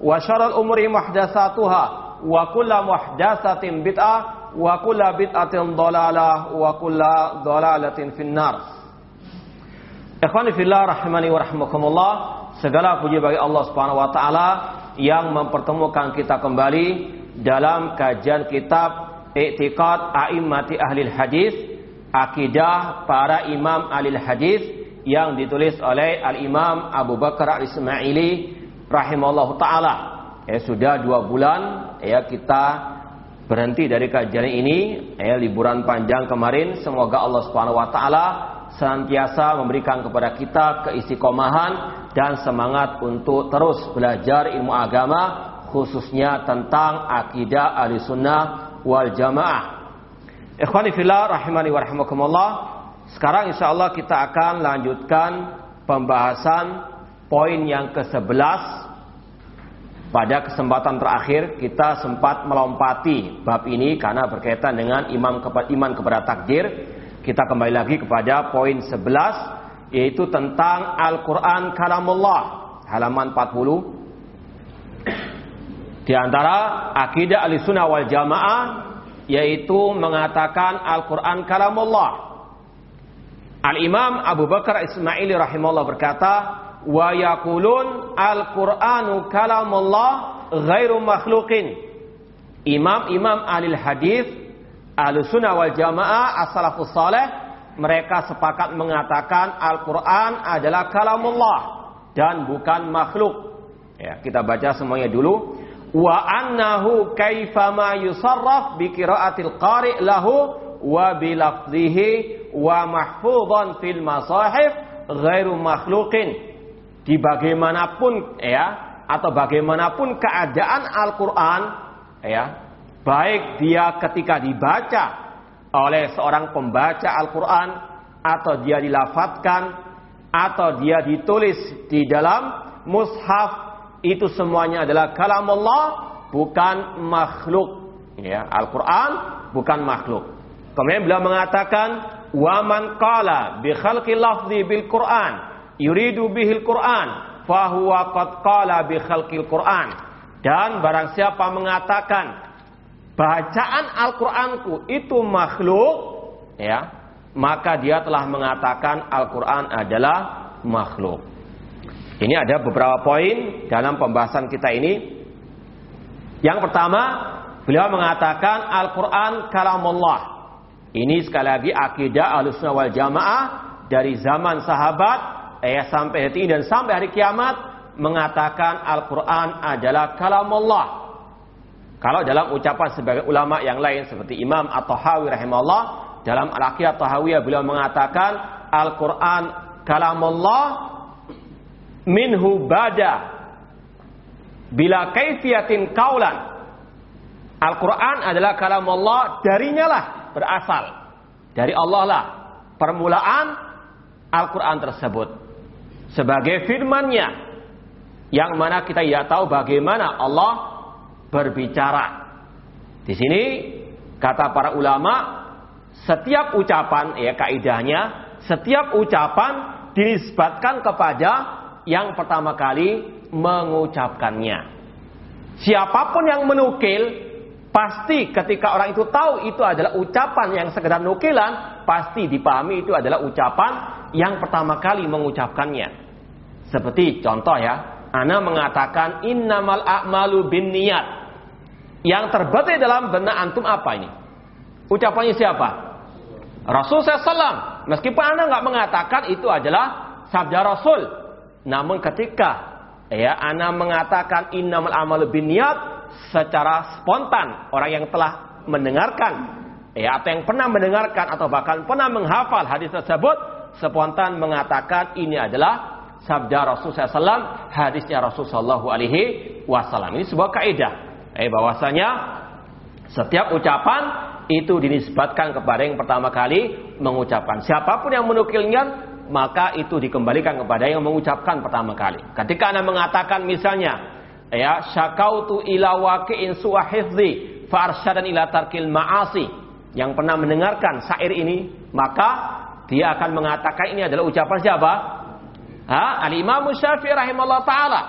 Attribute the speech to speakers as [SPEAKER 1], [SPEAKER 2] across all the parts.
[SPEAKER 1] wa syaral umuri muhdatsatuha wa kullu muhdatsatin bid'ah wa kullu bid'atin dhalalah wa kullu dhalalatin finnar. Ikhwani fillah rahimani wa rahmakumullah segala puji bagi Allah Subhanahu wa taala yang mempertemukan kita kembali dalam kajian kitab Iktiqat A'immati Ahli Hadis Akidah para Imam Ahli Hadis yang ditulis oleh Al-Imam Abu Bakar Al-Ismaili rahimallahu taala. Ya sudah dua bulan ya kita berhenti dari kajian ini ya liburan panjang kemarin semoga Allah Subhanahu wa taala senantiasa memberikan kepada kita keistiqomahan dan semangat untuk terus belajar ilmu agama khususnya tentang akidah ahli sunnah wal jamaah. Ikhwani fillah rahimani wa rahimakumullah. Sekarang insyaallah kita akan lanjutkan pembahasan poin yang ke-11 pada kesempatan terakhir kita sempat melompati bab ini karena berkaitan dengan imam iman kepada takdir. Kita kembali lagi kepada poin 11 yaitu tentang Al-Qur'an kalamullah halaman 40 di antara akidah Ahlussunnah wal Jamaah yaitu mengatakan Al-Qur'an kalamullah Al-Imam Abu Bakar Ismaili rahimahullah berkata wa yaqulun Al-Qur'anu kalamullah ghairu makhluqin Imam-imam ahli hadis Ahlussunnah wal Jamaah as-salafus saleh mereka sepakat mengatakan Al-Quran adalah kalamullah dan bukan makhluk. Ya, kita baca semuanya dulu. Wa annahu kaifama yusarraf bi qiraatil qari' lahu wa bi lafzihi wa mahfudhan fil masahif ghairu makhluqin. Di bagaimanapun ya atau bagaimanapun keadaan Al-Quran ya baik dia ketika dibaca oleh seorang pembaca Al-Quran atau dia dilafatkan atau dia ditulis di dalam mushaf itu semuanya adalah kalam Allah bukan makhluk. Ya Al-Quran bukan makhluk. Kemudian beliau mengatakan wa man qala bi khalqi lafzi bil Quran yuridu bihil Quran fahuwa qad qala bi khalqil Quran dan barang siapa mengatakan bacaan Al-Qur'anku itu makhluk, ya, maka dia telah mengatakan Al-Qur'an adalah makhluk. Ini ada beberapa poin dalam pembahasan kita ini. Yang pertama, beliau mengatakan Al-Qur'an kalamullah. Ini sekali lagi akidah Ahlussunnah wal Jamaah dari zaman sahabat eh sampai hari ini dan sampai hari kiamat mengatakan Al-Qur'an adalah kalamullah. Kalau dalam ucapan sebagai ulama yang lain seperti Imam At-Tahawi rahimahullah dalam Al-Aqidah Tahawiyah beliau mengatakan Al-Qur'an kalamullah minhu bada bila kaifiyatin kaulan. Al-Quran adalah kalamullah darinya lah berasal. Dari Allah lah permulaan Al-Quran tersebut sebagai firmannya yang mana kita tidak tahu bagaimana Allah berbicara Di sini kata para ulama setiap ucapan ya kaidahnya setiap ucapan dinisbatkan kepada yang pertama kali mengucapkannya. Siapa pun yang menukil pasti ketika orang itu tahu itu adalah ucapan yang sekedar nukilan, pasti dipahami itu adalah ucapan yang pertama kali mengucapkannya. Seperti contoh ya, Ana mengatakan innamal a'malu bin niat. Yang terbetik dalam benak antum apa ini? Ucapannya siapa? Rasul SAW. Meskipun Anda nggak mengatakan itu adalah sabda Rasul. Namun ketika ya Anda mengatakan innamal amalu niat secara spontan orang yang telah mendengarkan ya atau yang pernah mendengarkan atau bahkan pernah menghafal hadis tersebut spontan mengatakan ini adalah sabda Rasul SAW, hadisnya Rasul Shallallahu Alaihi Wasallam. Ini sebuah kaidah eh bahwasanya setiap ucapan itu dinisbatkan kepada yang pertama kali mengucapkan. Siapa pun yang menukilnya maka itu dikembalikan kepada yang mengucapkan pertama kali. Ketika Anda mengatakan misalnya ya syakautu ila waqi'in su'ahidzi farsyadan ila tarkil ma'asi yang pernah mendengarkan syair ini maka dia akan mengatakan ini adalah ucapan siapa? Ha? Al-Imam Syafi'i rahimahullah taala.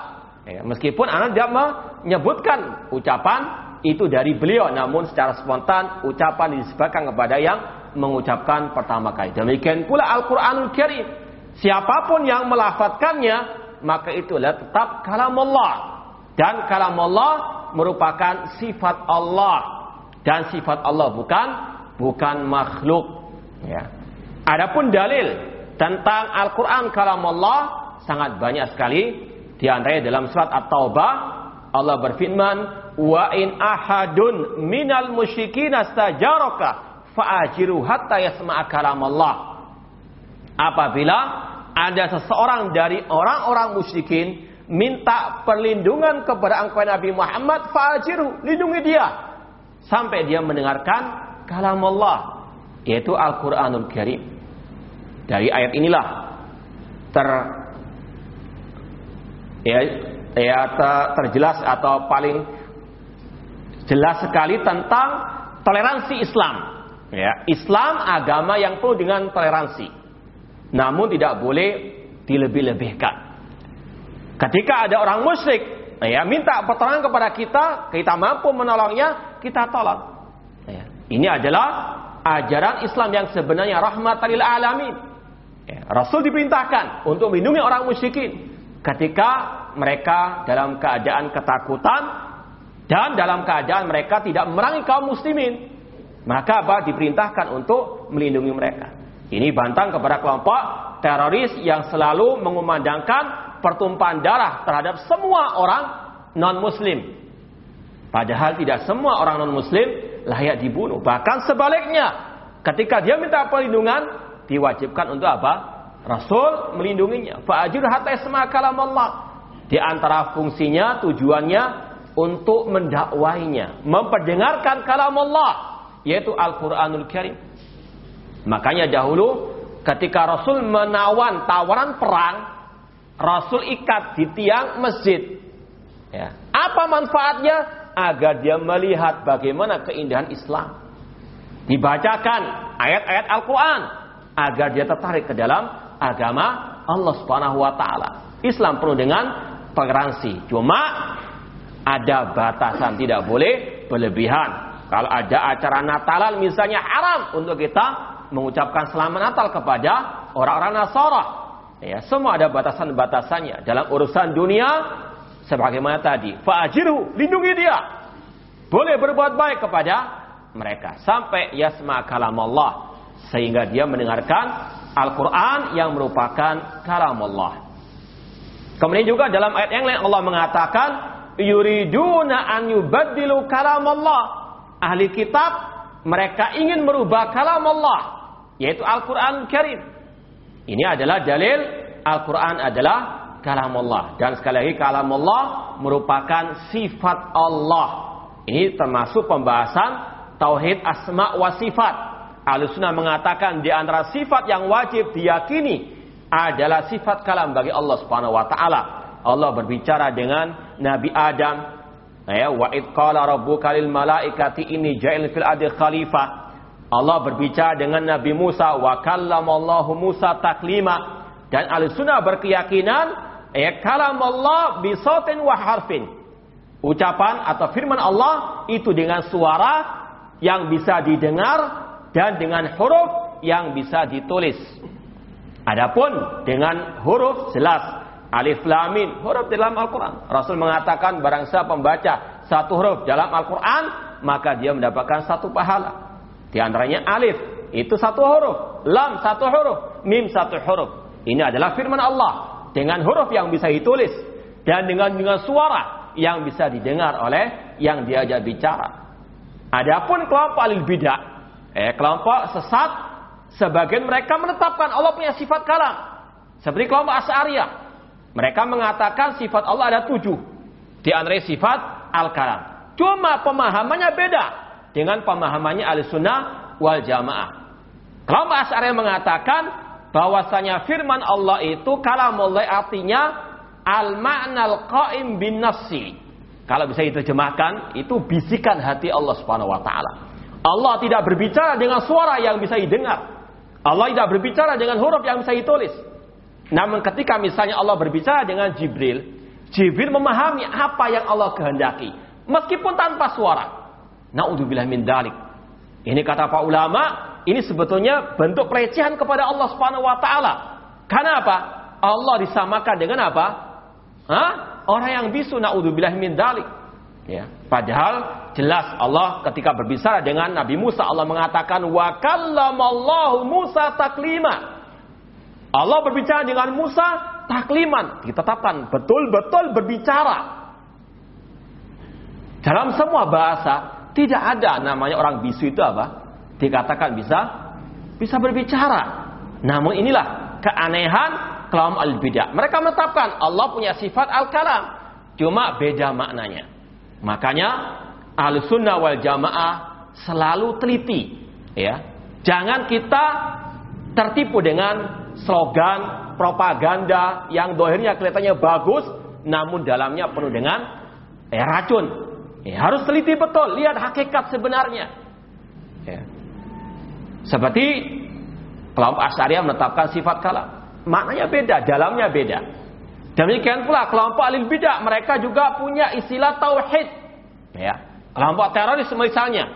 [SPEAKER 1] Ya, meskipun anak tidak menyebutkan ucapan itu dari beliau namun secara spontan ucapan disebutkan kepada yang mengucapkan pertama kali. Demikian pula Al-Qur'anul Karim. Siapa pun yang melafatkannya maka itu tetap kalam Allah. Dan kalam Allah merupakan sifat Allah dan sifat Allah bukan bukan makhluk. Ya. Adapun dalil tentang Al-Quran kalam Allah sangat banyak sekali di antaranya dalam surat At-Taubah Allah berfirman, "Wa in ahadun minal musyrikin astajaraka fa'ajiru hatta yasma'a kalam Allah." Apabila ada seseorang dari orang-orang musyrikin minta perlindungan kepada engkau Nabi Muhammad, fa'ajiru, lindungi dia sampai dia mendengarkan kalam Allah, yaitu Al-Qur'anul Karim. Dari ayat inilah ter ya, ya terjelas atau paling jelas sekali tentang toleransi Islam. Ya, Islam agama yang penuh dengan toleransi. Namun tidak boleh dilebih-lebihkan. Ketika ada orang musyrik, ya minta pertolongan kepada kita, kita mampu menolongnya, kita tolong. Ya, ini adalah ajaran Islam yang sebenarnya rahmatan lil alamin. Ya, Rasul diperintahkan untuk melindungi orang musyrikin ketika mereka dalam keadaan ketakutan dan dalam keadaan mereka tidak memerangi kaum muslimin. Maka apa? Diperintahkan untuk melindungi mereka. Ini bantang kepada kelompok teroris yang selalu mengumandangkan pertumpahan darah terhadap semua orang non muslim padahal tidak semua orang non muslim layak dibunuh. Bahkan sebaliknya ketika dia minta perlindungan diwajibkan untuk apa Rasul melindunginya. Fa'ajir hatta isma kalam Allah. Di antara fungsinya, tujuannya untuk mendakwainya, memperdengarkan kalam Allah, yaitu Al-Qur'anul Karim. Makanya dahulu ketika Rasul menawan tawaran perang, Rasul ikat di tiang masjid. Ya. Apa manfaatnya? Agar dia melihat bagaimana keindahan Islam. Dibacakan ayat-ayat Al-Quran. Agar dia tertarik ke dalam agama Allah Subhanahu wa taala. Islam penuh dengan toleransi. Cuma ada batasan, tidak boleh berlebihan. Kalau ada acara Natalan misalnya haram untuk kita mengucapkan selamat Natal kepada orang-orang Nasara. Ya, semua ada batasan-batasannya. Dalam urusan dunia sebagaimana tadi, fa'ajiru, lindungi dia. Boleh berbuat baik kepada mereka sampai yasma kalam Allah sehingga dia mendengarkan Al-Quran yang merupakan kalam Allah. Kemudian juga dalam ayat yang lain Allah mengatakan, yuriduna an yubaddilu kalam Allah. Ahli kitab mereka ingin merubah kalam Allah, yaitu Al-Quran Karim. Ini adalah dalil Al-Quran adalah kalam Allah. Dan sekali lagi kalam Allah merupakan sifat Allah. Ini termasuk pembahasan tauhid asma wa sifat. Alusuna mengatakan di antara sifat yang wajib diyakini adalah sifat kalam bagi Allah Subhanahu wa taala. Allah berbicara dengan Nabi Adam Ya, wa id qala rabbuka lil malaikati inni ja'il fil ardi khalifah. Allah berbicara dengan Nabi Musa wa kallamallahu Musa taklima dan al-sunnah berkeyakinan ya kalam Allah bi sautin wa harfin. Ucapan atau firman Allah itu dengan suara yang bisa didengar dan dengan huruf yang bisa ditulis. Adapun dengan huruf jelas alif lam mim huruf dalam Al-Qur'an. Rasul mengatakan barang siapa membaca satu huruf dalam Al-Qur'an maka dia mendapatkan satu pahala. Di antaranya alif, itu satu huruf. Lam satu huruf. Mim satu huruf. Ini adalah firman Allah. Dengan huruf yang bisa ditulis. Dan dengan dengan suara yang bisa didengar oleh yang diajak bicara. Adapun kelompok alil bidah, eh, kelompok sesat, sebagian mereka menetapkan Allah punya sifat kalam. Seperti kelompok Asy'ariyah. Mereka mengatakan sifat Allah ada tujuh. Di antara sifat al-kalam. Cuma pemahamannya beda dengan pemahamannya al-sunnah wal jamaah. Kelompok Asy'ari mengatakan bahwasanya firman Allah itu kalamullah artinya al-ma'nal qaim bin nafsi. Kalau bisa diterjemahkan, itu bisikan hati Allah Subhanahu wa taala. Allah tidak berbicara dengan suara yang bisa didengar. Allah tidak berbicara dengan huruf yang bisa ditulis. Namun ketika misalnya Allah berbicara dengan Jibril, Jibril memahami apa yang Allah kehendaki. Meskipun tanpa suara. Naudzubillah min dalik. Ini kata pak ulama, ini sebetulnya bentuk pelecehan kepada Allah Subhanahu wa taala. Karena apa? Allah disamakan dengan apa? Hah? Orang yang bisu naudzubillah min dalik. Ya, padahal jelas Allah ketika berbicara dengan Nabi Musa Allah mengatakan wa kallamallahu Musa taklima. Allah berbicara dengan Musa takliman, ditetapkan betul-betul berbicara. Dalam semua bahasa tidak ada namanya orang bisu itu apa? Dikatakan bisa bisa berbicara. Namun inilah keanehan kaum al-bidah. Mereka menetapkan Allah punya sifat al-kalam. Cuma beda maknanya. Makanya al-sunnah wal jamaah selalu teliti. ya Jangan kita tertipu dengan slogan propaganda yang dohirnya kelihatannya bagus, namun dalamnya penuh dengan eh, racun. Ya, harus teliti betul, lihat hakikat sebenarnya. Ya. Seperti kelompok Asyariah menetapkan sifat kalam. Maknanya beda, dalamnya beda. Demikian pula kelompok alil bidah, mereka juga punya istilah tauhid. Ya. Kelompok teroris misalnya,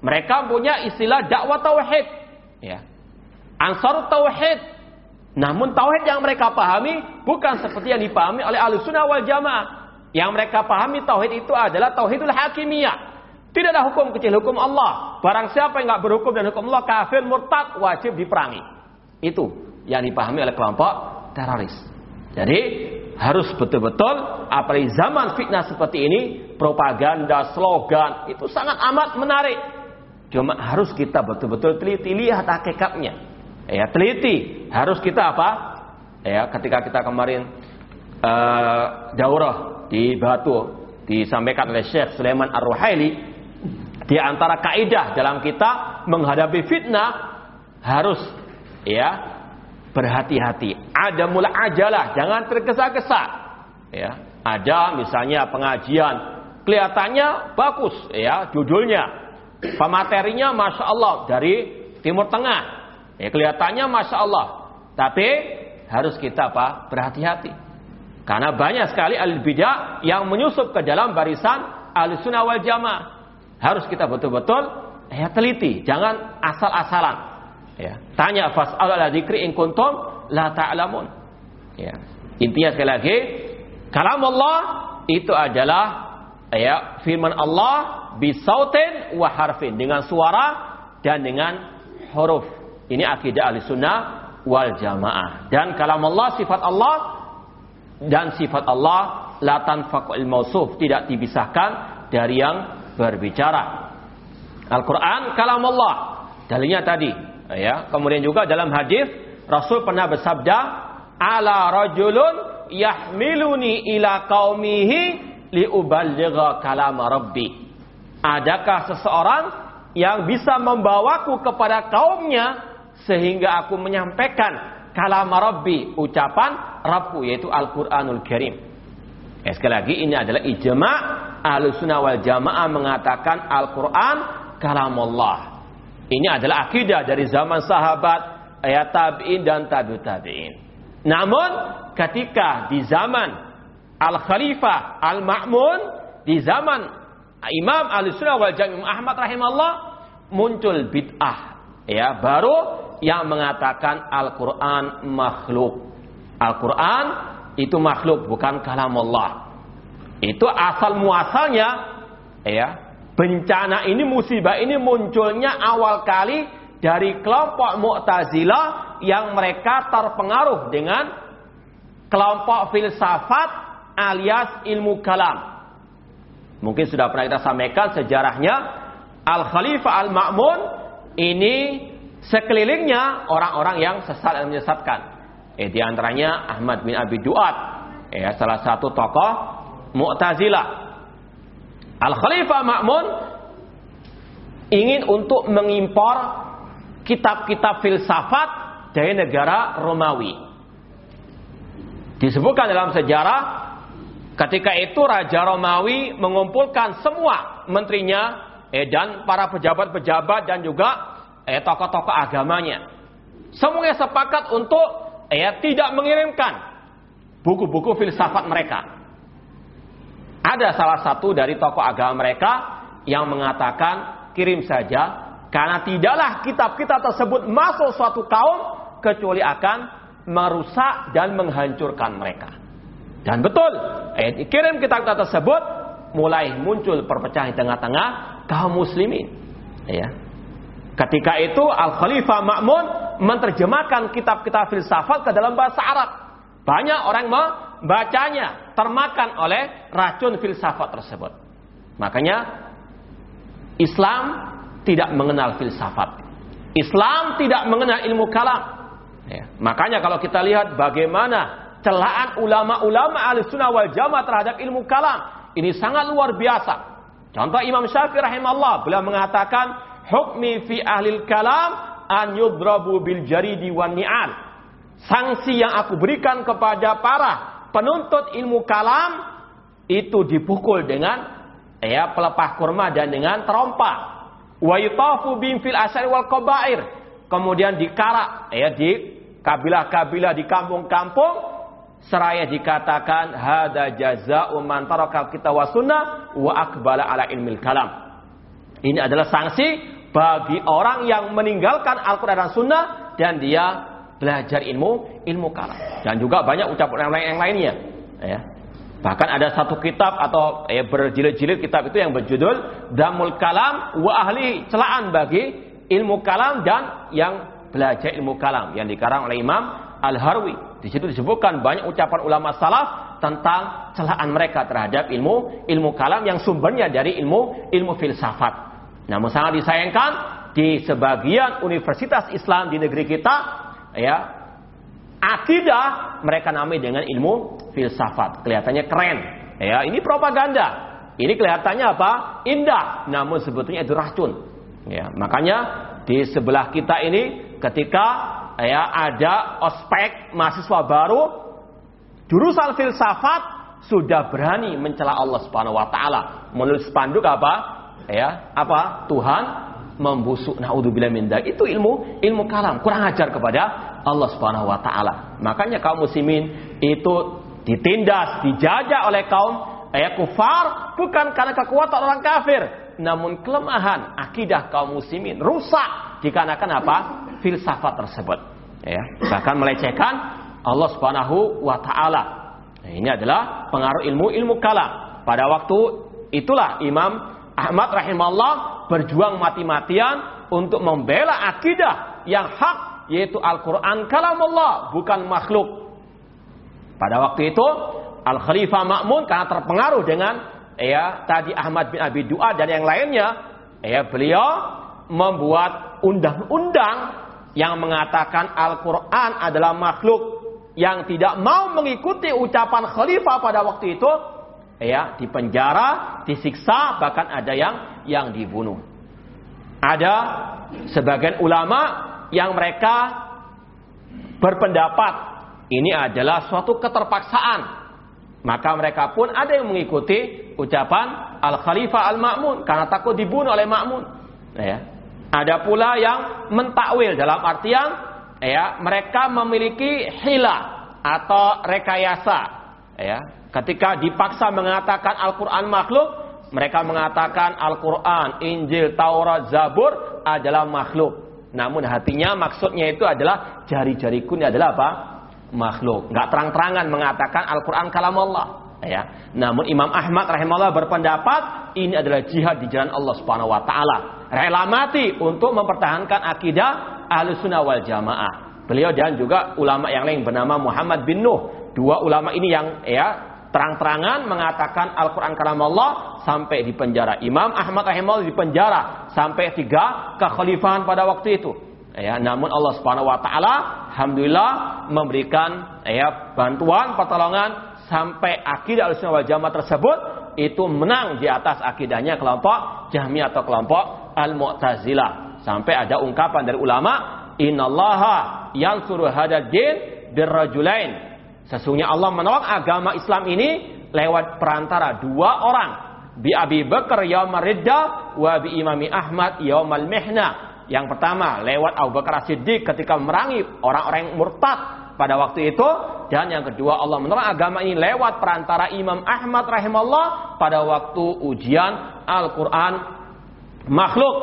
[SPEAKER 1] mereka punya istilah dakwah tauhid. Ya. Ansar tauhid. Namun tauhid yang mereka pahami bukan seperti yang dipahami oleh ahli sunnah wal jamaah. Yang mereka pahami tauhid itu adalah tauhidul hakimiyah. Tidak ada hukum kecil hukum Allah. Barang siapa yang nggak berhukum dan hukum Allah kafir murtad wajib diperangi. Itu yang dipahami oleh kelompok teroris. Jadi harus betul-betul apalagi zaman fitnah seperti ini propaganda slogan itu sangat amat menarik. Cuma harus kita betul-betul teliti lihat hakikatnya. Ya teliti harus kita apa? Ya ketika kita kemarin uh, daurah di Batu disampaikan oleh Syekh Sulaiman Ar-Ruhaili di antara kaidah dalam kita menghadapi fitnah harus ya berhati-hati. Ada mula ajalah, jangan tergesa-gesa. Ya, ada misalnya pengajian kelihatannya bagus ya judulnya. Pematerinya Masya Allah dari Timur Tengah. Ya, kelihatannya Masya Allah. Tapi harus kita apa? Berhati-hati. Karena banyak sekali ahli bidah yang menyusup ke dalam barisan ahli sunnah wal jamaah. Harus kita betul-betul ya teliti, jangan asal-asalan. Ya. Tanya fas'al ala dzikri in kuntum la ta'lamun. Ya. Intinya sekali lagi, kalam Allah itu adalah ya firman Allah bisautin wa harfin dengan suara dan dengan huruf. Ini akidah ahli sunnah wal jamaah. Dan kalam Allah sifat Allah dan sifat Allah la tanfaqul mausuf tidak dipisahkan dari yang berbicara. Al-Qur'an kalam Allah. Dalilnya tadi ya. Kemudian juga dalam hadis Rasul pernah bersabda ala rajulun yahmiluni ila qaumihi liuballigha kalam rabbi. Adakah seseorang yang bisa membawaku kepada kaumnya sehingga aku menyampaikan kalam Rabbi, ucapan Rabbku yaitu Al-Qur'anul Karim. Ya, sekali lagi ini adalah ijma Ahlussunnah wal Jamaah mengatakan Al-Qur'an kalamullah. Ini adalah akidah dari zaman sahabat, ayat tabi'in dan tabi'ut tabi'in. Namun ketika di zaman Al-Khalifah Al-Ma'mun di zaman Imam Ahlussunnah wal Jamaah Ahmad rahimahullah muncul bid'ah ya baru yang mengatakan Al-Qur'an makhluk. Al-Quran itu makhluk bukan kalam Allah. Itu asal muasalnya ya. Bencana ini musibah ini munculnya awal kali dari kelompok Mu'tazilah yang mereka terpengaruh dengan kelompok filsafat alias ilmu kalam. Mungkin sudah pernah kita sampaikan sejarahnya Al Khalifah Al Ma'mun ini sekelilingnya orang-orang yang sesat dan menyesatkan. Eh, di antaranya Ahmad bin Abi Duat, ya, salah satu tokoh Mu'tazilah. Al Khalifah Ma'mun ingin untuk mengimpor kitab-kitab filsafat dari negara Romawi. Disebutkan dalam sejarah ketika itu Raja Romawi mengumpulkan semua menterinya eh, dan para pejabat-pejabat dan juga eh, tokoh-tokoh agamanya. Semuanya sepakat untuk ya tidak mengirimkan buku-buku filsafat mereka. Ada salah satu dari tokoh agama mereka yang mengatakan kirim saja karena tidaklah kitab-kitab tersebut masuk suatu kaum kecuali akan merusak dan menghancurkan mereka. Dan betul, ayat kirim kitab-kitab tersebut mulai muncul perpecahan di tengah-tengah kaum muslimin. Ya. Ketika itu Al Khalifah Ma'mun menerjemahkan kitab-kitab filsafat ke dalam bahasa Arab. Banyak orang membacanya, termakan oleh racun filsafat tersebut. Makanya Islam tidak mengenal filsafat. Islam tidak mengenal ilmu kalam. Ya. Makanya kalau kita lihat bagaimana celaan ulama-ulama al-sunnah wal jamaah terhadap ilmu kalam. Ini sangat luar biasa. Contoh Imam Syafi'i rahimahullah beliau mengatakan hukmi fi ahlil kalam an yudrabu bil jaridi wan ni'al. Sanksi yang aku berikan kepada para penuntut ilmu kalam itu dipukul dengan ya pelepah kurma dan dengan terompa. Wa yutafu bim fil asari wal qabair. Kemudian dikarak ya di kabilah-kabilah di kampung-kampung seraya dikatakan hada jazaa'u man taraka kita wa sunnah wa akbala ala ilmil kalam. Ini adalah sanksi bagi orang yang meninggalkan Al-Quran dan Sunnah dan dia belajar ilmu ilmu kalam dan juga banyak ucapan yang lain yang lainnya. Ya. Bahkan ada satu kitab atau eh, berjilid-jilid kitab itu yang berjudul Damul Kalam wa Ahli celaan bagi ilmu kalam dan yang belajar ilmu kalam yang dikarang oleh Imam Al-Harwi. Di situ disebutkan banyak ucapan ulama salaf tentang celaan mereka terhadap ilmu ilmu kalam yang sumbernya dari ilmu ilmu filsafat. Namun sangat disayangkan di sebagian universitas Islam di negeri kita ya akidah mereka namai dengan ilmu filsafat. Kelihatannya keren. Ya, ini propaganda. Ini kelihatannya apa? Indah, namun sebetulnya itu racun. Ya, makanya di sebelah kita ini ketika ya ada ospek mahasiswa baru jurusan filsafat sudah berani mencela Allah Subhanahu wa taala. Menulis spanduk apa? ya apa Tuhan membusuk naudzubillah min itu ilmu ilmu kalam kurang ajar kepada Allah Subhanahu wa taala. Makanya kaum muslimin itu ditindas dijajah oleh kaum ya kufar bukan karena kekuatan orang kafir namun kelemahan akidah kaum muslimin rusak dikarenakan apa? Filsafat tersebut. Ya bahkan melecehkan Allah Subhanahu wa taala. Nah, ini adalah pengaruh ilmu ilmu kalam. Pada waktu itulah Imam Ahmad rahimahullah berjuang mati-matian untuk membela akidah yang hak yaitu Al-Quran kalamullah bukan makhluk. Pada waktu itu Al Khalifah Makmun karena terpengaruh dengan ya tadi Ahmad bin Abi Dua dan yang lainnya ya beliau membuat undang-undang yang mengatakan Al-Quran adalah makhluk yang tidak mau mengikuti ucapan khalifah pada waktu itu ya dipenjara, disiksa, bahkan ada yang yang dibunuh. Ada sebagian ulama yang mereka berpendapat ini adalah suatu keterpaksaan. Maka mereka pun ada yang mengikuti ucapan al-khalifah al-ma'mun karena takut dibunuh oleh ma'mun. Ya. Ada pula yang mentakwil dalam artian ya mereka memiliki hila atau rekayasa ya. Ketika dipaksa mengatakan Al-Qur'an makhluk, mereka mengatakan Al-Qur'an, Injil, Taurat, Zabur adalah makhluk. Namun hatinya maksudnya itu adalah jari-jariku ini adalah apa? Makhluk. Enggak terang-terangan mengatakan Al-Qur'an kalam Allah ya. Namun Imam Ahmad rahimahullah berpendapat ini adalah jihad di jalan Allah Subhanahu wa taala. Rela mati untuk mempertahankan akidah Ahlussunnah wal Jamaah. Beliau dan juga ulama yang lain bernama Muhammad bin Nuh. Dua ulama ini yang ya terang-terangan mengatakan Al-Quran kalam Allah sampai di penjara. Imam Ahmad rahimahullah di penjara sampai tiga kekhalifahan pada waktu itu. Ya, namun Allah Subhanahu wa taala alhamdulillah memberikan ya bantuan pertolongan sampai akidah al-sunnah wal jamaah tersebut itu menang di atas akidahnya kelompok Jahmiyah atau kelompok Al-Mu'tazilah. Sampai ada ungkapan dari ulama, "Innallaha yansuru hadad din birrajulain." Sesungguhnya Allah menolong agama Islam ini lewat perantara dua orang. Bi Abi Bakar yaumal ridda wa bi Imami Ahmad yaumal mihna. Yang pertama lewat Abu Bakar Siddiq ketika merangi orang-orang yang murtad pada waktu itu dan yang kedua Allah menerang agama ini lewat perantara Imam Ahmad rahimahullah pada waktu ujian Al-Quran makhluk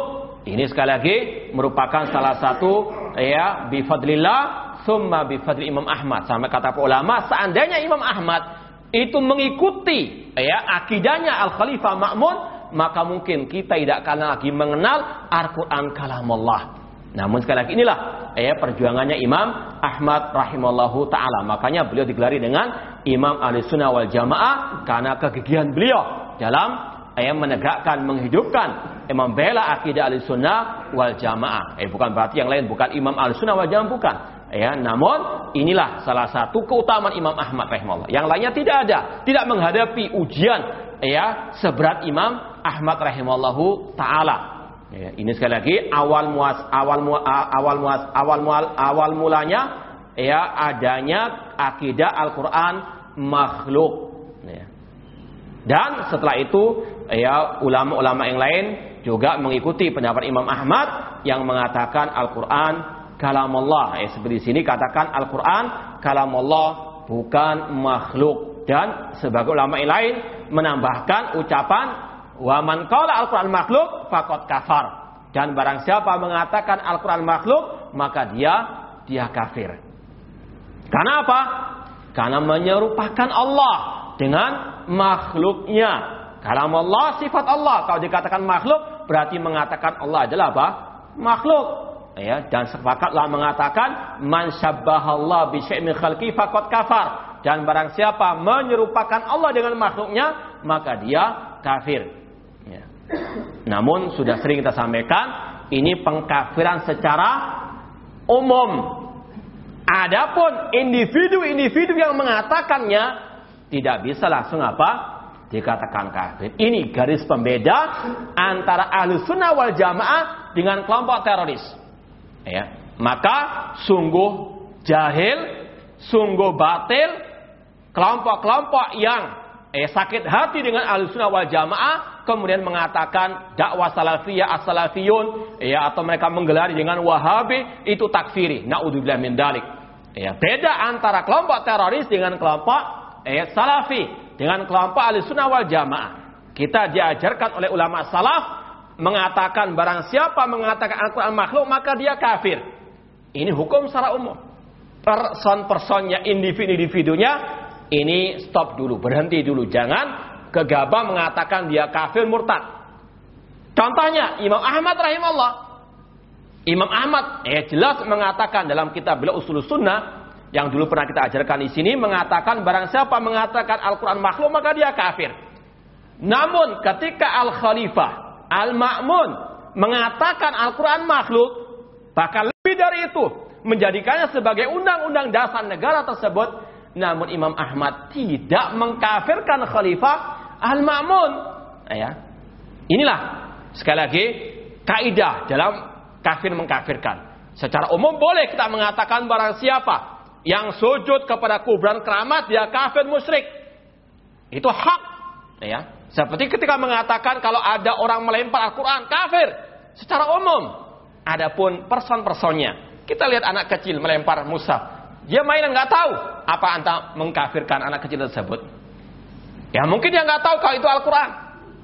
[SPEAKER 1] ini sekali lagi merupakan salah satu ya bifadlillah summa bifadli Imam Ahmad sampai kata ulama seandainya Imam Ahmad itu mengikuti ya akidahnya Al Khalifah Ma'mun maka mungkin kita tidak akan lagi mengenal Al-Quran kalam Allah namun sekali lagi inilah ya perjuangannya Imam Ahmad rahimallahu taala. Makanya beliau digelari dengan Imam Ahli Sunnah wal Jamaah karena kegigihan beliau dalam ya menegakkan, menghidupkan, ya, membela akidah Ahli Sunnah wal Jamaah. Eh bukan berarti yang lain bukan Imam Ahli Sunnah wal Jamaah bukan. Ya, namun inilah salah satu keutamaan Imam Ahmad rahimahullah. Yang lainnya tidak ada, tidak menghadapi ujian ya seberat Imam Ahmad rahimallahu taala. Ya, ini sekali lagi awal muas awal muas awal muas awal mual awal mulanya ya adanya akidah Al-Qur'an makhluk. Ya. Dan setelah itu ya ulama-ulama yang lain juga mengikuti pendapat Imam Ahmad yang mengatakan Al-Qur'an kalam Allah. Ya, seperti sini katakan Al-Qur'an kalam Allah bukan makhluk dan sebagai ulama yang lain menambahkan ucapan Wa man qala Al-Qur'an makhluk faqad kafar. Dan barang siapa mengatakan Al-Qur'an makhluk, maka dia dia kafir. Karena apa? Karena menyerupakan Allah dengan makhluknya. Kalam Allah sifat Allah. Kalau dikatakan makhluk berarti mengatakan Allah adalah apa? Makhluk. Ya, dan sepakatlah mengatakan man syabbahallah bi syai'in khalqi faqad kafar. Dan barang siapa menyerupakan Allah dengan makhluknya, maka dia kafir. Namun sudah sering kita sampaikan, ini pengkafiran secara umum. Adapun individu-individu yang mengatakannya tidak bisa langsung apa? Dikatakan kafir. Ini garis pembeda antara ahlu sunnah wal jamaah dengan kelompok teroris. Ya. Maka sungguh jahil, sungguh batil kelompok-kelompok yang eh, sakit hati dengan al-sunnah wal jamaah kemudian mengatakan dakwah salafiyah as-salafiyun ya atau mereka menggelari dengan wahabi itu takfiri. Naudzubillah min dalik. Ya beda antara kelompok teroris dengan kelompok eh, salafi dengan kelompok al-sunnah wal jamaah. Kita diajarkan oleh ulama salaf mengatakan barang siapa mengatakan Al-Quran makhluk maka dia kafir ini hukum secara umum person-personnya individu-individunya ini stop dulu, berhenti dulu. Jangan gegabah mengatakan dia kafir murtad. Contohnya Imam Ahmad rahimahullah. Imam Ahmad eh jelas mengatakan dalam kitab beliau Usul Sunnah yang dulu pernah kita ajarkan di sini mengatakan barang siapa mengatakan Al-Qur'an makhluk maka dia kafir. Namun ketika Al-Khalifah Al-Ma'mun mengatakan Al-Qur'an makhluk, bahkan lebih dari itu menjadikannya sebagai undang-undang dasar negara tersebut, namun Imam Ahmad tidak mengkafirkan Khalifah Al-Ma'mun. Ya. Inilah sekali lagi kaidah dalam kafir mengkafirkan. Secara umum boleh kita mengatakan barang siapa yang sujud kepada kuburan keramat dia kafir musyrik. Itu hak. Ya. Seperti ketika mengatakan kalau ada orang melempar Al-Quran, kafir. Secara umum. Adapun person-personnya. Kita lihat anak kecil melempar Musa. Dia mainan nggak tahu. Apa anta mengkafirkan anak kecil tersebut? Ya mungkin dia nggak tahu kalau itu Al-Quran.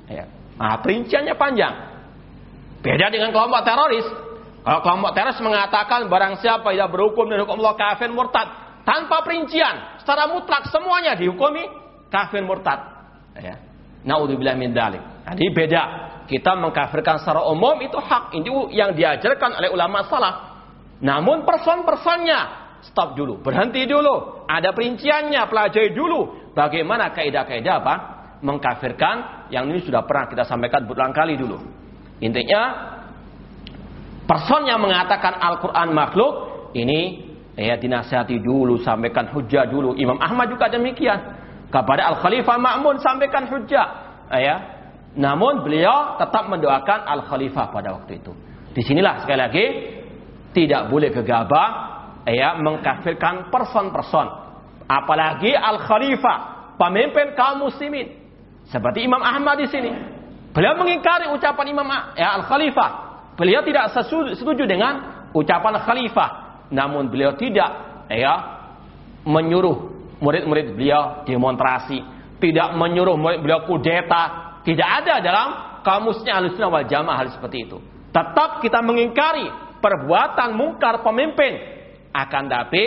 [SPEAKER 1] Ya. Nah, perinciannya panjang. Beda dengan kelompok teroris. Kalau kelompok teroris mengatakan barang siapa yang berhukum dengan hukum Allah kafir murtad. Tanpa perincian. Secara mutlak semuanya dihukumi kafir murtad. Ya. Naudzubillah min dalik. Jadi beda. Kita mengkafirkan secara umum itu hak. Ini yang diajarkan oleh ulama salaf. Namun person-personnya stop dulu, berhenti dulu. Ada perinciannya, pelajari dulu. Bagaimana kaidah-kaidah apa? Mengkafirkan yang ini sudah pernah kita sampaikan berulang kali dulu. Intinya person yang mengatakan Al-Qur'an makhluk ini ya dinasihati dulu, sampaikan hujah dulu. Imam Ahmad juga demikian kepada Al Khalifah Ma'mun sampaikan hujah ya. Namun beliau tetap mendoakan Al Khalifah pada waktu itu. Di sinilah sekali lagi tidak boleh gegabah ya mengkafirkan person-person. Apalagi Al Khalifah pemimpin kaum muslimin. Seperti Imam Ahmad di sini. Beliau mengingkari ucapan Imam ya Al Khalifah beliau tidak setuju dengan ucapan Khalifah. Namun beliau tidak ya menyuruh murid-murid beliau demonstrasi, tidak menyuruh murid beliau kudeta, tidak ada dalam kamusnya Ahlussunnah wal Jamaah hal seperti itu. Tetap kita mengingkari perbuatan mungkar pemimpin akan tapi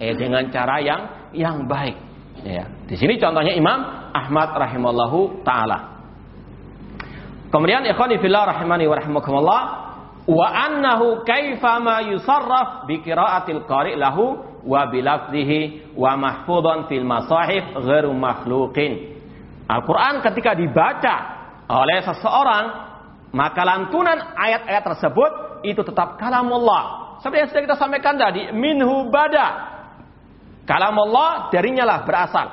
[SPEAKER 1] eh, dengan cara yang yang baik. Ya. Di sini contohnya Imam Ahmad rahimallahu taala. Kemudian ikhwani fillah rahimani wa rahimakumullah wa annahu kaifa ma yusarraf bi qiraatil qari' lahu wa bilafzihi wa mahfudhan fil masahif ghairu makhluqin. Al-Quran ketika dibaca oleh seseorang, maka lantunan ayat-ayat tersebut itu tetap kalamullah. Seperti yang sudah kita sampaikan tadi, minhu bada. Kalamullah darinya lah berasal.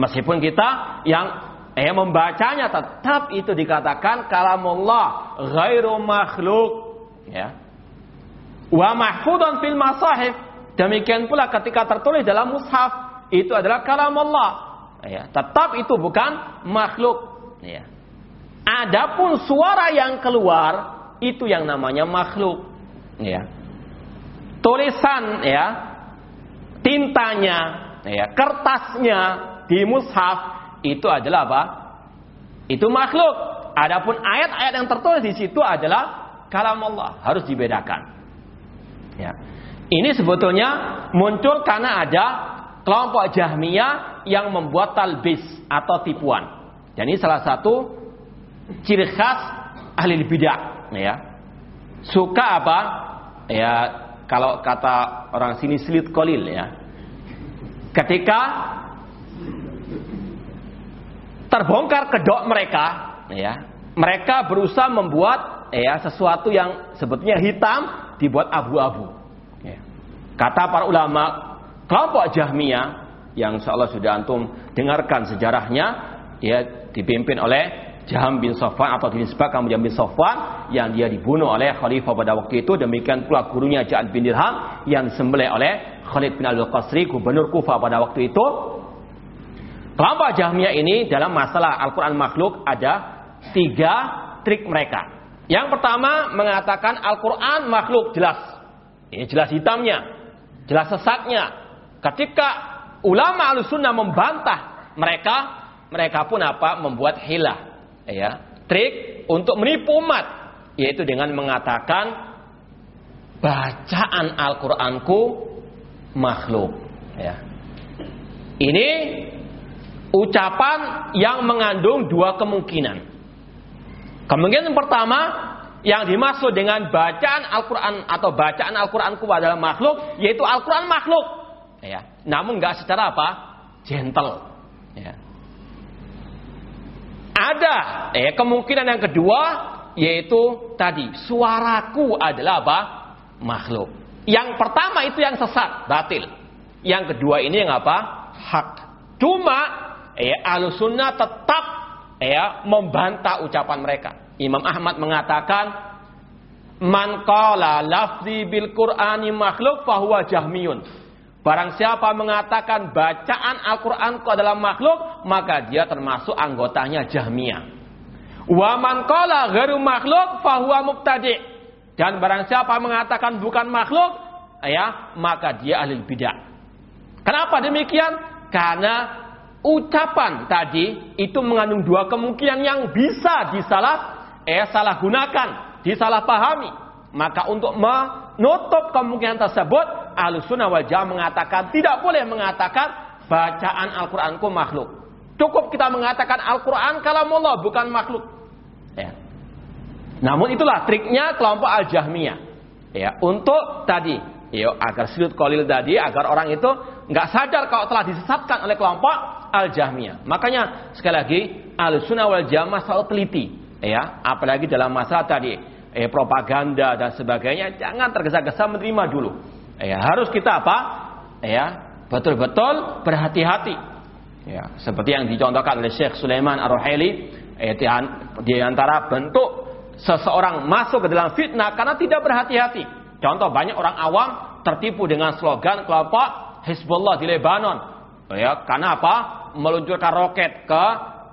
[SPEAKER 1] Meskipun kita yang eh membacanya tetap itu dikatakan kalamullah ghairu makhluk ya wa mahfudhan fil masahif Demikian pula ketika tertulis dalam mushaf itu adalah kalam Allah. Ya, tetap itu bukan makhluk. Ya. Adapun suara yang keluar itu yang namanya makhluk. Ya. Tulisan ya, tintanya, ya, kertasnya di mushaf itu adalah apa? Itu makhluk. Adapun ayat-ayat yang tertulis di situ adalah kalam Allah, harus dibedakan. Ya. Ini sebetulnya muncul karena ada kelompok Jahmiyah yang membuat talbis atau tipuan. Ini salah satu ciri khas ahli bidah, ya. Suka apa? Ya, kalau kata orang sini selit kolil ya. Ketika terbongkar kedok mereka, ya, mereka berusaha membuat ya sesuatu yang sebetulnya hitam dibuat abu-abu. Kata para ulama kelompok Jahmiyah yang insyaallah sudah antum dengarkan sejarahnya ya dipimpin oleh Jaham bin Sofwan atau dinisbahkan Jaham bin Sofwan yang dia dibunuh oleh khalifah pada waktu itu. Demikian pula gurunya Ja'ad bin Dirham yang disembelih oleh Khalid bin Al-Qasri gubernur Kufah pada waktu itu. Kelompok Jahmiyah ini dalam masalah Al-Quran makhluk ada tiga trik mereka. Yang pertama mengatakan Al-Quran makhluk jelas. Ini jelas hitamnya jelas sesatnya. Ketika ulama al-sunnah membantah mereka, mereka pun apa? Membuat hilah. Ya, trik untuk menipu umat. Yaitu dengan mengatakan, bacaan Al-Quranku makhluk. Ya. Ini ucapan yang mengandung dua kemungkinan. Kemungkinan pertama, yang dimaksud dengan bacaan Al-Quran atau bacaan Al-Quranku adalah makhluk, yaitu Al-Quran makhluk. Ya. Namun nggak secara apa? Gentle. Ya. Ada ya, kemungkinan yang kedua, yaitu tadi suaraku adalah apa? Makhluk. Yang pertama itu yang sesat, batil. Yang kedua ini yang apa? Hak. Cuma ya, alusunah tetap ya, membantah ucapan mereka. Imam Ahmad mengatakan man qala lafzi bil Qur'ani makhluk fahuwa jahmiyun. Barang siapa mengatakan bacaan Al-Quranku adalah makhluk, maka dia termasuk anggotanya Jahmiyah. Wa man qala ghairu makhluk fahuwa mubtadi'. Dan barang siapa mengatakan bukan makhluk, ya, maka dia ahli bidah. Kenapa demikian? Karena ucapan tadi itu mengandung dua kemungkinan yang bisa disalah eh salah gunakan, disalahpahami. Maka untuk menutup kemungkinan tersebut, Ahlussunnah wal mengatakan tidak boleh mengatakan bacaan Al-Qur'anku makhluk. Cukup kita mengatakan Al-Qur'an kalamullah bukan makhluk. Ya. Namun itulah triknya kelompok Al-Jahmiyah. Ya, untuk tadi, ya, agar sudut kolil tadi, agar orang itu nggak sadar kalau telah disesatkan oleh kelompok Al-Jahmiyah. Makanya sekali lagi Al-Sunnah wal Jamaah selalu teliti, ya, apalagi dalam masalah tadi, eh, propaganda dan sebagainya, jangan tergesa-gesa menerima dulu. Ya, harus kita apa? Ya, betul-betul berhati-hati. Ya, seperti yang dicontohkan oleh Syekh Sulaiman Ar-Ruhaili, eh, di antara bentuk seseorang masuk ke dalam fitnah karena tidak berhati-hati. Contoh banyak orang awam tertipu dengan slogan kelompok Hizbullah di Lebanon. Ya, karena apa? Meluncurkan roket ke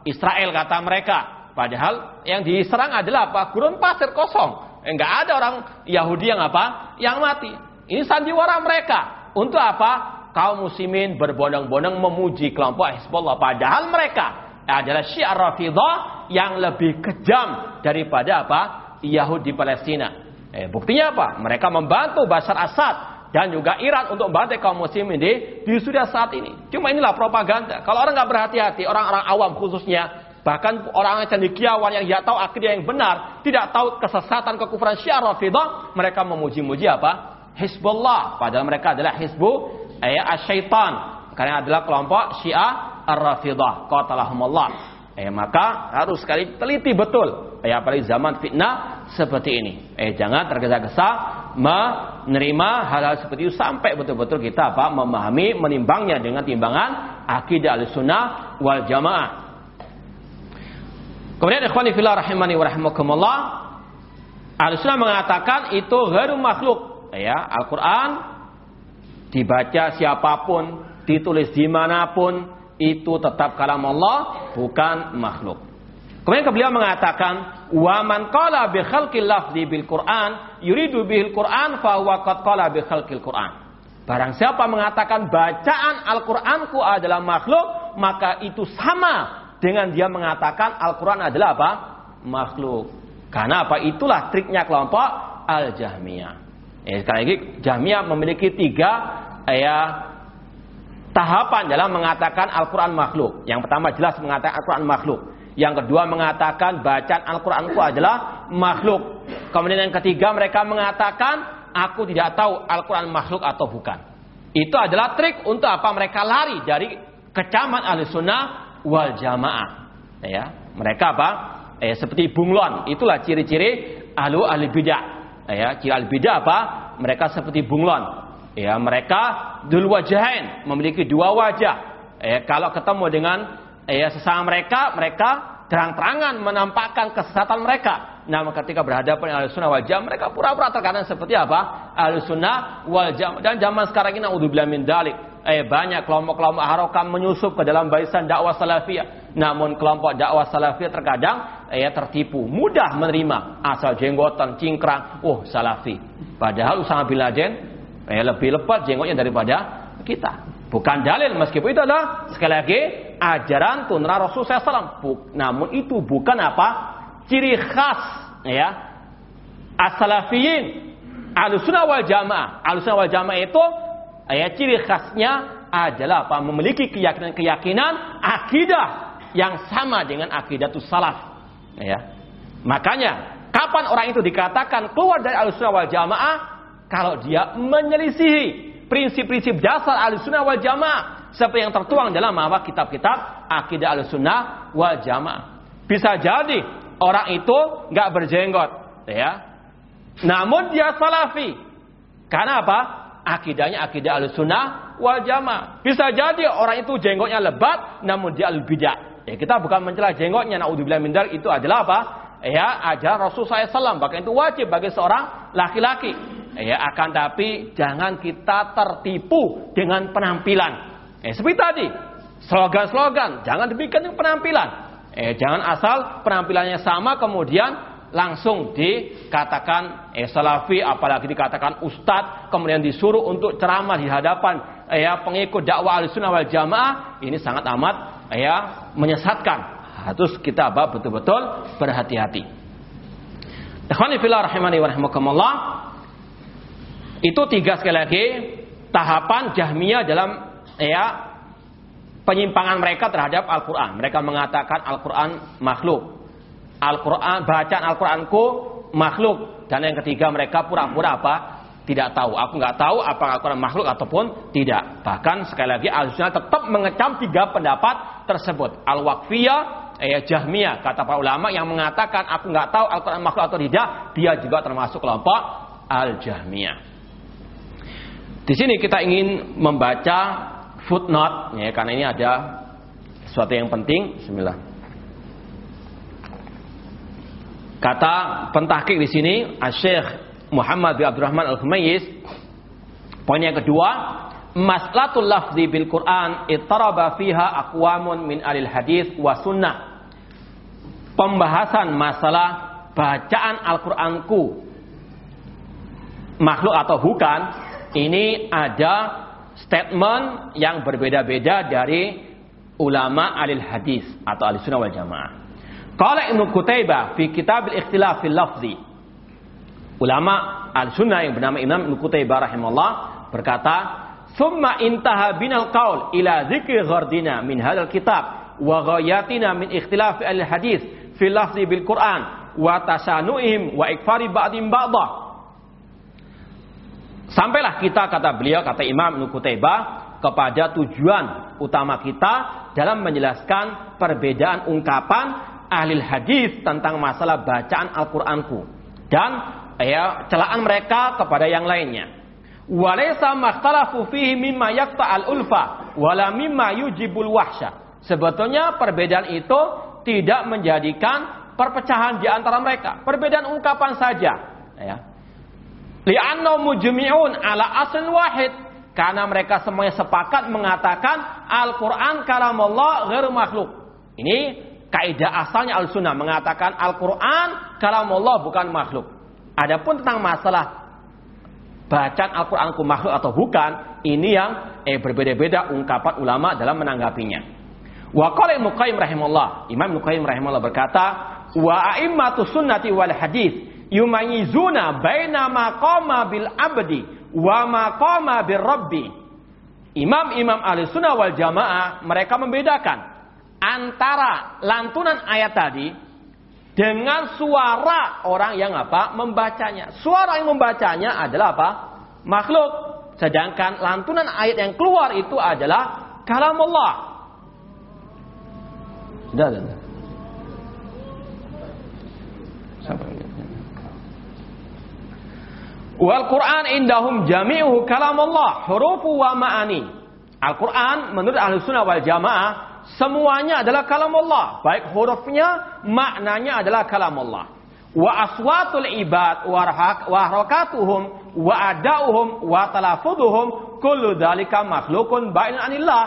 [SPEAKER 1] Israel kata mereka. Padahal yang diserang adalah apa? Gurun pasir kosong. Enggak ada orang Yahudi yang apa? Yang mati. Ini sandiwara mereka. Untuk apa? Kaum muslimin berbondong-bondong memuji kelompok Hizbullah. Padahal mereka adalah Syiah Rafidah yang lebih kejam daripada apa? Yahudi Palestina. Eh, buktinya apa? Mereka membantu Bashar Assad dan juga Iran untuk membantu kaum muslimin di, di Suriah saat ini. Cuma inilah propaganda. Kalau orang nggak berhati-hati, orang-orang awam khususnya, bahkan orang yang cendekiawan yang tidak tahu akidah yang benar, tidak tahu kesesatan kekufuran Syiah Rafidah, mereka memuji-muji apa? Hizbullah. Padahal mereka adalah Hizbu eh, syaitan. Karena adalah kelompok Syiah Ar-Rafidah qatalahumullah. Eh maka harus sekali teliti betul. Eh apalagi zaman fitnah seperti ini. Eh jangan tergesa-gesa menerima hal-hal seperti itu sampai betul-betul kita apa memahami menimbangnya dengan timbangan akidah al-sunnah wal jamaah. Kemudian ikhwani fillah rahimani wa rahimakumullah. Al-Sunnah mengatakan itu ghairu makhluk. Ya, Al-Quran dibaca siapa pun, ditulis di mana pun, itu tetap kalam Allah bukan makhluk. Kemudian beliau mengatakan, "Wa man qala bi khalqil lafzi bil Qur'an yuridu bihil Qur'an fa huwa qad qala bi khalqil Qur'an." Barang siapa mengatakan bacaan Al-Qur'anku adalah makhluk, maka itu sama dengan dia mengatakan Al-Qur'an adalah apa? Makhluk. Karena apa? Itulah triknya kelompok Al-Jahmiyah. Ya, sekali lagi, Jahmiyah memiliki tiga ya, tahapan dalam mengatakan Al-Quran makhluk. Yang pertama jelas mengatakan Al-Quran makhluk. Yang kedua mengatakan bacaan Al-Quranku adalah makhluk. Kemudian yang ketiga mereka mengatakan aku tidak tahu Al-Quran makhluk atau bukan. Itu adalah trik untuk apa mereka lari dari kecaman ahli sunnah wal jamaah. Ya, mereka apa? Eh, seperti bunglon. Itulah ciri-ciri ahlu ahli bidah. Ya, ciri ahli bidah apa? Mereka seperti bunglon. Ya, mereka dulu wajahin, memiliki dua wajah. Ya, kalau ketemu dengan ya sesama mereka, mereka terang-terangan menampakkan kesesatan mereka. Namun ketika berhadapan dengan sunnah wal jamaah, mereka pura-pura terkadang seperti apa? Ahlu sunnah wal jamaah. Dan zaman sekarang ini, naudzubillah min dalik. Eh, banyak kelompok-kelompok harokan menyusup ke dalam barisan dakwah salafiyah. Namun kelompok dakwah salafiyah terkadang eh, tertipu. Mudah menerima. Asal jenggotan, cingkrang. Oh, salafi. Padahal Usama bin Laden eh, lebih lebat jenggotnya daripada kita. Bukan dalil meskipun itu adalah sekali lagi ajaran tunra Rasul SAW. Namun itu bukan apa ciri khas ya as-salafiyin Ahlussunnah wal Jamaah. Ahlussunnah wal Jamaah itu ya ciri khasnya adalah apa? Memiliki keyakinan-keyakinan akidah yang sama dengan akidah salaf. Ya. Makanya kapan orang itu dikatakan keluar dari Ahlussunnah wal Jamaah kalau dia menyelisihi prinsip-prinsip dasar al-sunnah wal jamaah seperti yang tertuang dalam apa kitab-kitab akidah al-sunnah wal jamaah. Bisa jadi orang itu nggak berjenggot, ya. Namun dia salafi. Karena apa? Akidahnya akidah al-sunnah wal jamaah. Bisa jadi orang itu jenggotnya lebat, namun dia al-bidah. Ya, kita bukan mencela jenggotnya, naudzubillah min itu adalah apa? Ya, ajar Rasul SAW. Bahkan itu wajib bagi seorang laki-laki. Ya, akan tapi jangan kita tertipu dengan penampilan. Eh, seperti tadi, slogan-slogan, jangan demikian penampilan. Eh, jangan asal penampilannya sama kemudian langsung dikatakan eh, salafi apalagi dikatakan ustadz kemudian disuruh untuk ceramah di hadapan eh, ya pengikut dakwah al-sunnah wal jamaah ini sangat amat eh, ya menyesatkan. Harus kita apa betul-betul berhati-hati. Itu tiga sekali lagi tahapan Jahmiyah dalam ya penyimpangan mereka terhadap Al-Quran. Mereka mengatakan Al-Quran makhluk. Al-Quran, bacaan Al-Quranku makhluk. Dan yang ketiga mereka pura-pura apa? Tidak tahu. Aku nggak tahu apa Al-Quran makhluk ataupun tidak. Bahkan sekali lagi al tetap mengecam tiga pendapat tersebut. Al-Waqfiyah, eh, Jahmiyah. Kata para ulama yang mengatakan aku nggak tahu Al-Quran makhluk atau tidak. Dia juga termasuk kelompok Al-Jahmiyah. Di sini kita ingin membaca footnote ya karena ini ada sesuatu yang penting. Bismillah. Kata pentahkik di sini, Syekh Muhammad bin Abdurrahman Al-Khumayyiz, poin yang kedua, maslatul lafzi bil Quran ittaraba fiha aqwamun min alil hadis wa sunnah. Pembahasan masalah bacaan Al-Qur'anku makhluk atau bukan, ini ada statement yang berbeda-beda dari ulama alil hadis atau alil sunnah wal jamaah. Qala Ibnu Qutaibah fi kitab al-ikhtilaf fil lafzi. Ulama al-sunnah yang bernama Imam Ibnu Qutaibah rahimahullah berkata, "Tsumma intaha binal qaul ila dzikri ghardina min hadzal kitab wa ghayatina min ikhtilaf al-hadis fil lafzi bil Qur'an wa tasanu'ihim wa ikfari ba'dim ba'dah." Sampailah kita kata beliau kata Imam Ibnu Qutaibah kepada tujuan utama kita dalam menjelaskan perbedaan ungkapan ahli hadis tentang masalah bacaan Al-Qur'anku dan ya celaan mereka kepada yang lainnya. Walaysa makhtalafu fihi mimma al ulfa wala mimma yujibul wahsya. Sebetulnya perbedaan itu tidak menjadikan perpecahan di antara mereka. Perbedaan ungkapan saja, ya. Li'anna mujmi'un ala asl wahid karena mereka semuanya sepakat mengatakan Al-Qur'an kalam Allah ghair makhluk. Ini kaidah asalnya al-sunnah mengatakan Al-Quran kalam Allah bukan makhluk. Adapun tentang masalah bacaan Al-Quranku makhluk atau bukan, ini yang eh berbeda-beda ungkapan ulama dalam menanggapinya. Wa qala Ibnu Qayyim rahimahullah, Imam Ibnu Qayyim rahimahullah berkata, wa a'immatu sunnati wal hadis yumayizuna baina maqama abdi wa maqama bir. Imam-imam ahli sunnah wal jamaah mereka membedakan antara lantunan ayat tadi dengan suara orang yang apa membacanya. Suara yang membacanya adalah apa? Makhluk. Sedangkan lantunan ayat yang keluar itu adalah kalam Allah. Sudah, sudah. Wal Quran indahum jami'uhu kalam Allah, hurufu wa ma'ani. Al-Quran menurut Ahlu Sunnah wal Jamaah Semuanya adalah kalam Allah. Baik hurufnya, maknanya adalah kalam Allah. Wa aswatul ibad wa harakatuhum wa adauhum wa talafuduhum kullu dalika makhlukun ba'in anillah.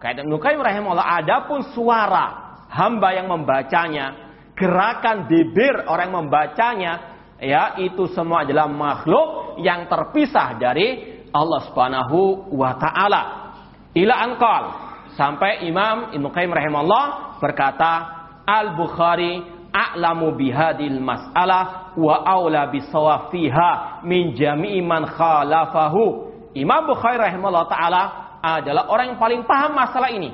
[SPEAKER 1] Kaitan Ibnu Qayyim rahimahullah adapun suara hamba yang membacanya, gerakan bibir orang yang membacanya, ya itu semua adalah makhluk yang terpisah dari Allah Subhanahu wa taala. Ila anqal Sampai Imam Ibnu Qayyim rahimahullah berkata, Al-Bukhari a'lamu bihadil mas'alah wa aula bisawafiha min jami'i man khalafahu. Imam Bukhari rahimahullah taala adalah orang yang paling paham masalah ini.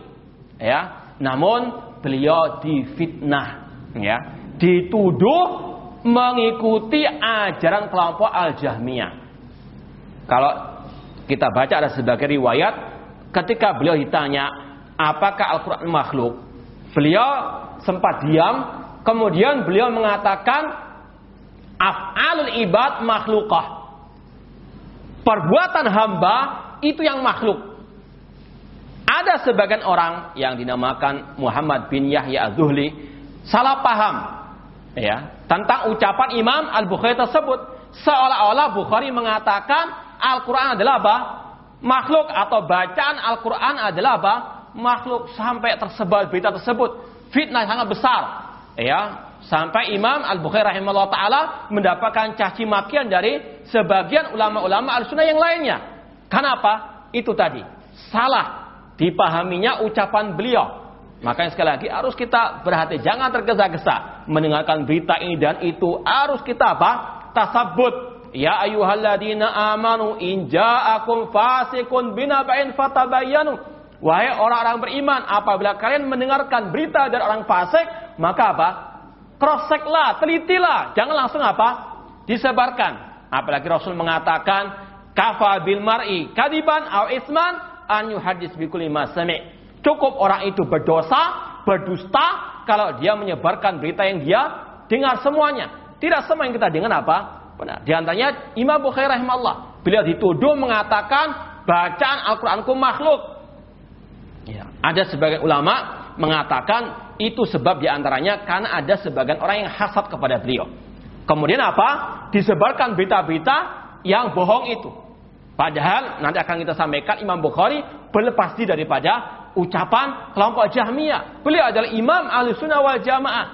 [SPEAKER 1] Ya, namun beliau difitnah, ya, dituduh mengikuti ajaran kelompok Al-Jahmiyah. Kalau kita baca ada sebagai riwayat ketika beliau ditanya apakah Al-Quran makhluk? Beliau sempat diam, kemudian beliau mengatakan af'alul ibad makhlukah. Perbuatan hamba itu yang makhluk. Ada sebagian orang yang dinamakan Muhammad bin Yahya Az-Zuhli salah paham ya tentang ucapan Imam Al-Bukhari tersebut seolah-olah Bukhari mengatakan Al-Quran adalah apa? Makhluk atau bacaan Al-Quran adalah apa? Makhluk sampai tersebar berita tersebut. Fitnah sangat besar. Ya, sampai Imam Al-Bukhari rahimahullah taala mendapatkan caci makian dari sebagian ulama-ulama al-sunnah yang lainnya. Kenapa? Itu tadi. Salah dipahaminya ucapan beliau. Makanya sekali lagi harus kita berhati, jangan tergesa-gesa mendengarkan berita ini dan itu. Harus kita apa? Tasabut Ya ayyuhalladzina amanu in ja'akum fasikun binaba'in fatabayyanu. Wahai orang-orang beriman, apabila kalian mendengarkan berita dari orang fasik, maka apa? Cross-checklah, telitilah, jangan langsung apa? Disebarkan. Apalagi Rasul mengatakan, kafa bil mar'i kadiban au isman an yuhadis bi kulli Cukup orang itu berdosa, berdusta kalau dia menyebarkan berita yang dia dengar semuanya. Tidak semua yang kita dengar apa? Benar. Di antaranya Imam Bukhari rahimahullah. Beliau dituduh mengatakan bacaan Al-Quranku makhluk. Ya. Ada sebagian ulama mengatakan itu sebab di antaranya karena ada sebagian orang yang hasad kepada beliau. Kemudian apa? Disebarkan berita-berita yang bohong itu. Padahal nanti akan kita sampaikan Imam Bukhari berlepas diri daripada ucapan kelompok Jahmiyah. Beliau adalah imam ahli sunnah wal jamaah.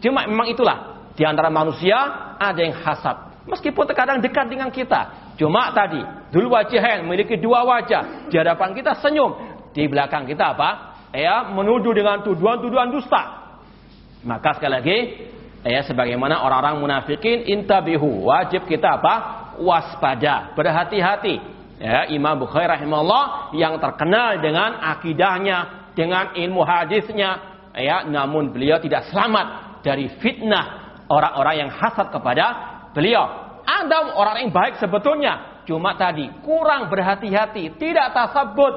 [SPEAKER 1] Cuma memang itulah. Di antara manusia ada yang hasad. Meskipun terkadang dekat dengan kita. Cuma tadi, dulu wajihan memiliki dua wajah. Di hadapan kita senyum. Di belakang kita apa? Ya, menuduh dengan tuduhan-tuduhan dusta. Maka sekali lagi, ya sebagaimana orang-orang munafikin intabihu. Wajib kita apa? Waspada, berhati-hati. Ya, Imam Bukhari rahimahullah yang terkenal dengan akidahnya, dengan ilmu hadisnya, ya, namun beliau tidak selamat dari fitnah orang-orang yang hasad kepada beliau. Ada orang yang baik sebetulnya, cuma tadi kurang berhati-hati, tidak tersebut,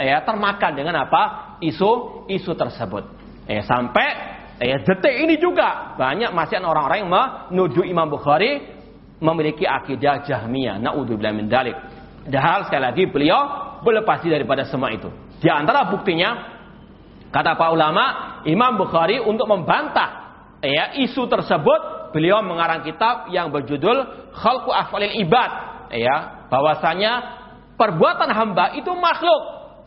[SPEAKER 1] ya termakan dengan apa? Isu-isu tersebut. Eh sampai eh detik ini juga banyak masih orang-orang yang menuduh Imam Bukhari memiliki akidah Jahmiyah. Naudzubillah min dalik. Padahal sekali lagi beliau berlepas daripada semua itu. Di antara buktinya kata para ulama Imam Bukhari untuk membantah ya isu tersebut beliau mengarang kitab yang berjudul Khalqu Afalil Ibad. Ya bahwasanya perbuatan hamba itu makhluk.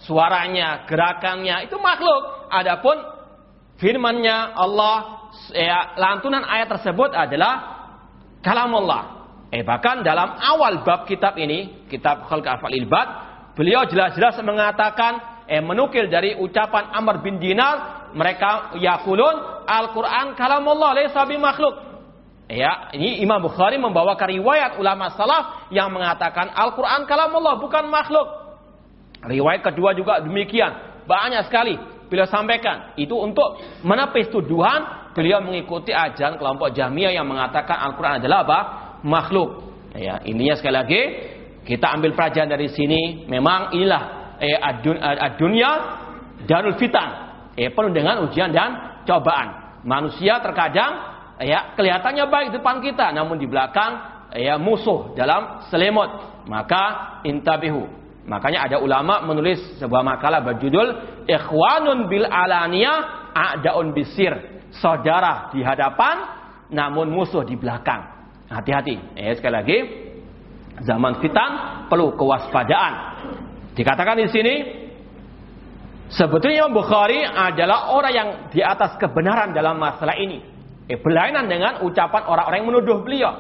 [SPEAKER 1] Suaranya gerakannya itu makhluk. Adapun firmannya Allah ya lantunan ayat tersebut adalah kalam Allah eh bahkan dalam awal bab kitab ini kitab Khalqu Afalil Ibad beliau jelas-jelas mengatakan eh menukil dari ucapan Amr bin Dinar mereka yakulun Al-Quran kalam Allah laisa makhluk Ya, ini Imam Bukhari membawakan riwayat ulama salaf yang mengatakan Al-Quran kalamullah bukan makhluk. Riwayat kedua juga demikian. Banyak sekali beliau sampaikan. Itu untuk menepis tuduhan beliau mengikuti ajaran kelompok Jahmiyah yang mengatakan Al-Quran adalah apa? Makhluk. Ya, ininya sekali lagi kita ambil pelajaran dari sini. Memang inilah eh, adun, adunya darul fitan. Eh, penuh dengan ujian dan cobaan. Manusia terkadang ya kelihatannya baik depan kita namun di belakang ya musuh dalam selimut maka intabihu makanya ada ulama menulis sebuah makalah berjudul ikhwanun bil alania a'daun bisir saudara di hadapan namun musuh di belakang hati-hati ya sekali lagi zaman fitan perlu kewaspadaan dikatakan di sini sebetulnya Imam Bukhari adalah orang yang di atas kebenaran dalam masalah ini Eh, berlainan dengan ucapan orang-orang yang menuduh beliau.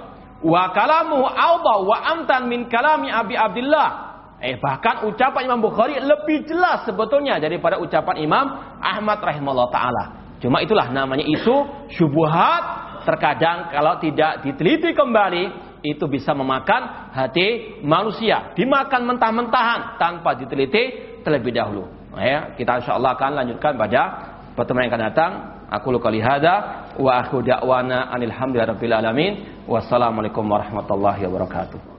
[SPEAKER 1] Wa kalamu awda wa amtan min kalami Abi Abdullah. Eh bahkan ucapan Imam Bukhari lebih jelas sebetulnya daripada ucapan Imam Ahmad rahimahullah taala. Cuma itulah namanya isu syubhat terkadang kalau tidak diteliti kembali itu bisa memakan hati manusia, dimakan mentah-mentahan tanpa diteliti terlebih dahulu. Nah, ya, kita insyaallah akan lanjutkan pada pertemuan yang akan datang. Aku luka lihada wa aku da'wana anilhamdulillahirabbil alamin. Wassalamualaikum warahmatullahi wabarakatuh.